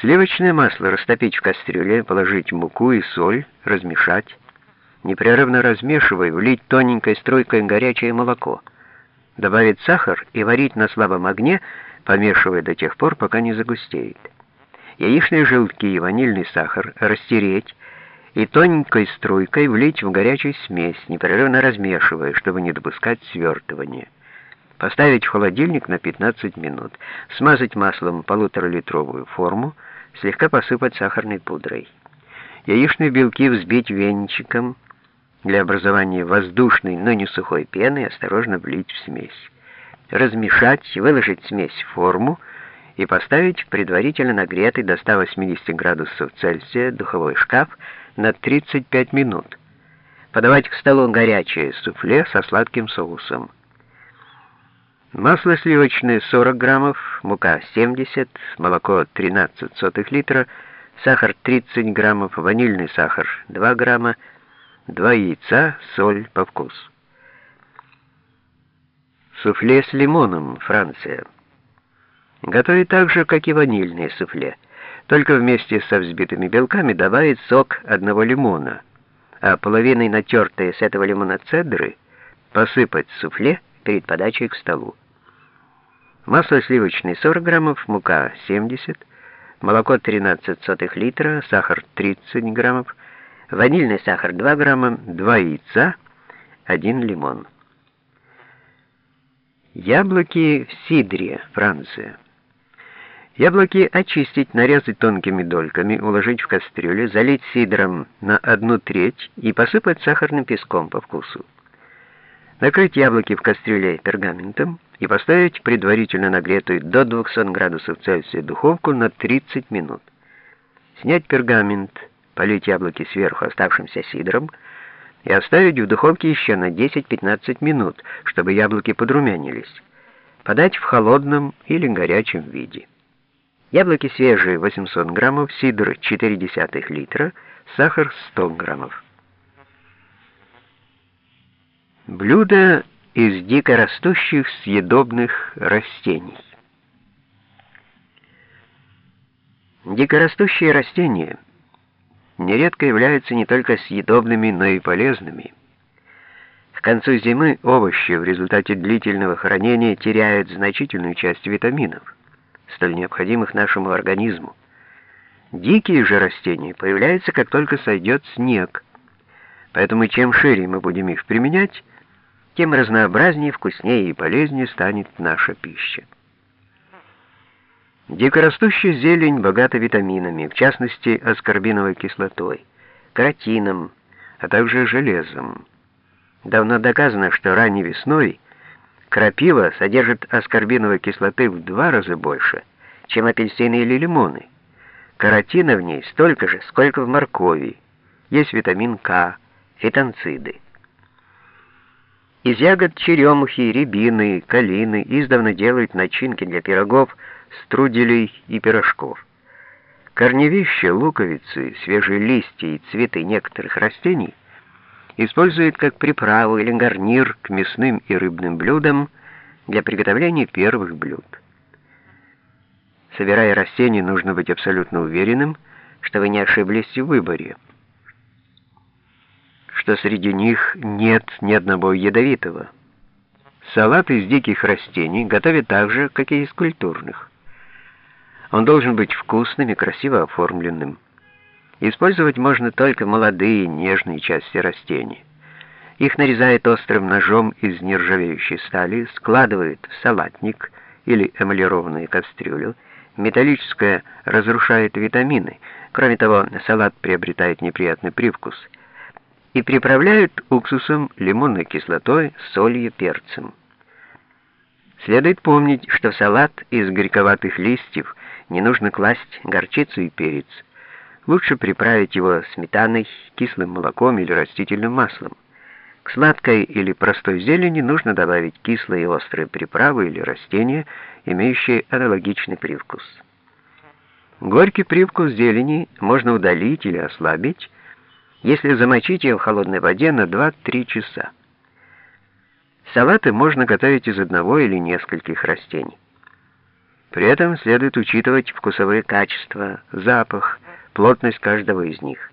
Сливочное масло растопить в кастрюле, положить муку и соль, размешать. Непрерывно размешивая, влить тоненькой струйкой горячее молоко. Добавить сахар и варить на слабом огне, помешивая до тех пор, пока не загустеет. Яичные желтки и ванильный сахар растереть и тоненькой струйкой влить в горячую смесь, непрерывно размешивая, чтобы не допускать свертывания. Поставить в холодильник на 15 минут. Смазать маслом полуторалитровую форму, слегка посыпать сахарной пудрой. Яичные белки взбить венчиком для образования воздушной, но не сухой пены, осторожно влить в смесь. Размешать, выложить смесь в форму и поставить в предварительно нагретый до 180 градусов Цельсия духовой шкаф на 35 минут. Подавать к столу горячее суфле со сладким соусом. Масло сливочное 40 граммов, мука 70, молоко 13 сотых литра, сахар 30 граммов, ванильный сахар 2 грамма, 2 яйца, соль по вкусу. Суфле с лимоном, Франция. Готовить так же, как и ванильное суфле, только вместе со взбитыми белками добавить сок одного лимона, а половиной натертой с этого лимона цедры посыпать суфле перед подачей к столу. Масло сливочное 40 граммов, мука 70, молоко 13 сотых литра, сахар 30 граммов, ванильный сахар 2 грамма, 2 яйца, 1 лимон. Яблоки в сидре, Франция. Яблоки очистить, нарезать тонкими дольками, уложить в кастрюлю, залить сидром на одну треть и посыпать сахарным песком по вкусу. Накрыть яблоки в кастрюле пергаментом и поставить предварительно нагретую до 200 градусов Цельсия духовку на 30 минут. Снять пергамент, полить яблоки сверху оставшимся сидром и оставить в духовке еще на 10-15 минут, чтобы яблоки подрумянились. Подать в холодном или горячем виде. Яблоки свежие 800 граммов, сидр 0,4 литра, сахар 100 граммов. Блюдо из дикорастущих съедобных растений. Дикорастущие растения нередко являются не только съедобными, но и полезными. К концу зимы овощи в результате длительного хранения теряют значительную часть витаминов, столь необходимых нашему организму. Дикие же растения появляются, как только сойдет снег, поэтому чем шире мы будем их применять, тем разнообразнее, вкуснее и полезнее станет наша пища. Дикорастущая зелень богата витаминами, в частности, аскорбиновой кислотой, каротином, а также железом. Давно доказано, что ранней весной крапива содержит аскорбиновой кислоты в два раза больше, чем апельсины или лимоны. Каротина в ней столько же, сколько в моркови. Есть витамин К, фитонциды. Из ягод черемухи, рябины, калины издавна делают начинки для пирогов, струделей и пирожков. Корневища, луковицы, свежие листья и цветы некоторых растений используют как приправу или гарнир к мясным и рыбным блюдам для приготовления первых блюд. Собирая растения, нужно быть абсолютно уверенным, что вы не ошиблись в выборе что среди них нет ни одного ядовитого. Салат из диких растений готовят так же, как и из культурных. Он должен быть вкусным и красиво оформленным. Использовать можно только молодые нежные части растений. Их нарезают острым ножом из нержавеющей стали, складывают в салатник или эмалированную кастрюлю. Металлическое разрушает витамины. Кроме того, салат приобретает неприятный привкус – и приправляют уксусом, лимонной кислотой, солью, перцем. Следует помнить, что в салат из горьковатых листьев не нужно класть горчицу и перец. Лучше приправить его сметаной, кислым молоком или растительным маслом. К сладкой или простой зелени нужно добавить кислые и острые приправы или растения, имеющие аналогичный привкус. Горький привкус зелени можно удалить или ослабить, если замочить ее в холодной воде на 2-3 часа. Салаты можно готовить из одного или нескольких растений. При этом следует учитывать вкусовые качества, запах, плотность каждого из них.